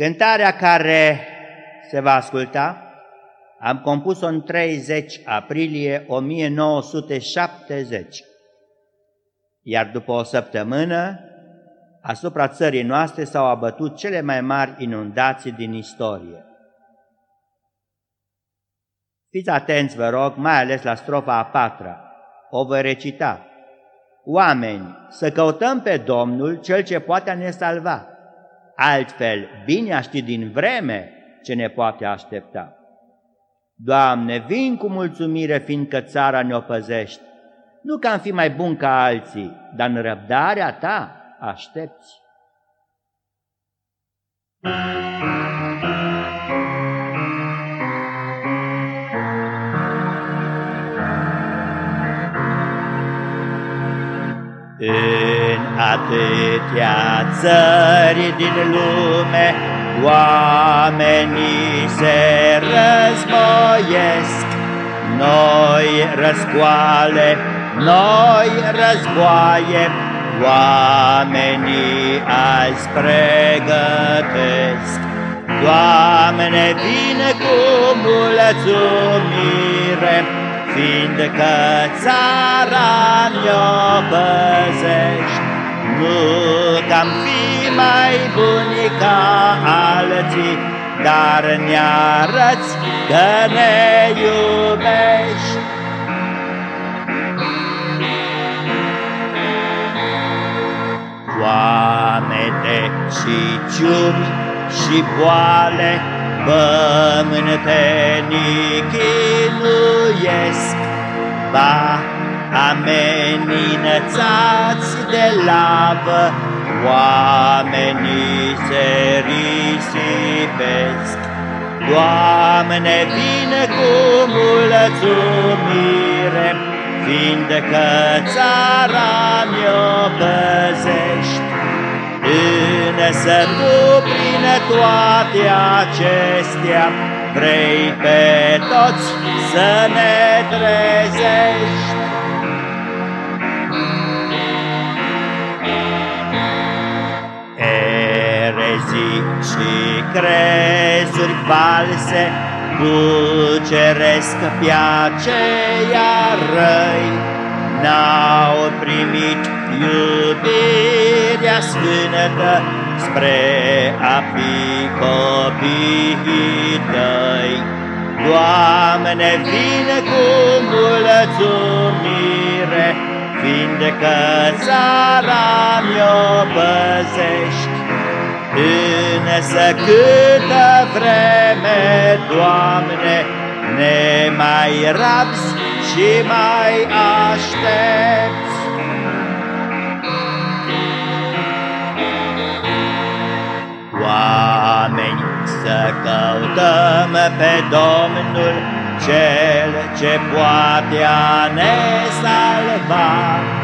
Cântarea care se va asculta am compus-o în 30 aprilie 1970, iar după o săptămână asupra țării noastre s-au abătut cele mai mari inundații din istorie. Fiți atenți, vă rog, mai ales la strofa a patra. O voi recita. Oameni, să căutăm pe Domnul, Cel ce poate ne salva. Altfel, bine a ști din vreme ce ne poate aștepta. Doamne, vin cu mulțumire, fiindcă țara ne-o păzești. Nu că am fi mai bun ca alții, dar în răbdarea ta aștepți. În atâtea țări din lume, oamenii se războiesc, noi răscoale, noi războaie, oamenii azi pregătesc. Doamne, vine cu mulțumire, fiindcă țara mi-o păzești. Nu cam fi mai buni ca alții, dar ne-arăți că ne iubești. Foamete și ciumi și boale, pământenii chinuiesc, ba ameninățați de lavă, oamenii se risipesc. Doamne, vine cu mulțumire, fiindcă țara mi-o păzești. Însă tu, prin toate acestea, vrei pe toți să ne trezești. Erezii și crezuri false cuceresc pe aceia răi, N-au primit iubirea sfântă spre a fi copiii tăi. Doamne, vine cu mulțumire, fiindcă țara mi-o păzești. Însă câtă vreme, Doamne, ne mai rabzi și mai aștepți. Oameni, să căutăm pe Domnul, Cel ce poate a ne salva.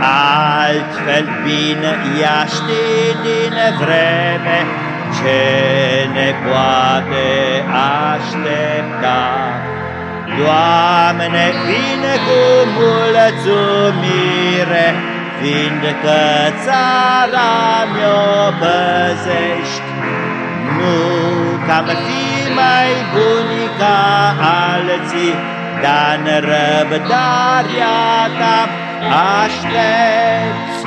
Altfel bine ea ști din vreme ce ne poate aștepta. Doamne, vine cu mulțumire, fiindcă țara mi-o păzești. Nu cam fi mai buni ca alții, dar în răbdarea ta aștepți.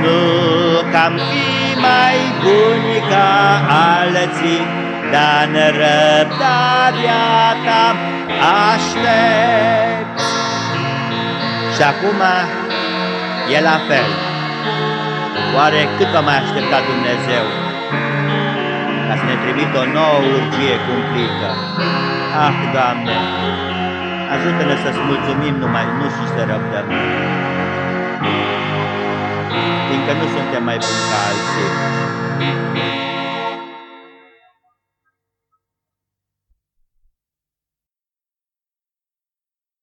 Nu cam fi mai buni ca alții, dar în răbdarea ta aștepți. Și acum e la fel. Oare cât va mai aștepta Dumnezeu ca să ne trimită o nouă urgie cumplită? Ah, Doamne, ajută-ne să-ți mulțumim numai, nu și să răbdăm fiindcă nu suntem mai buni ca alții.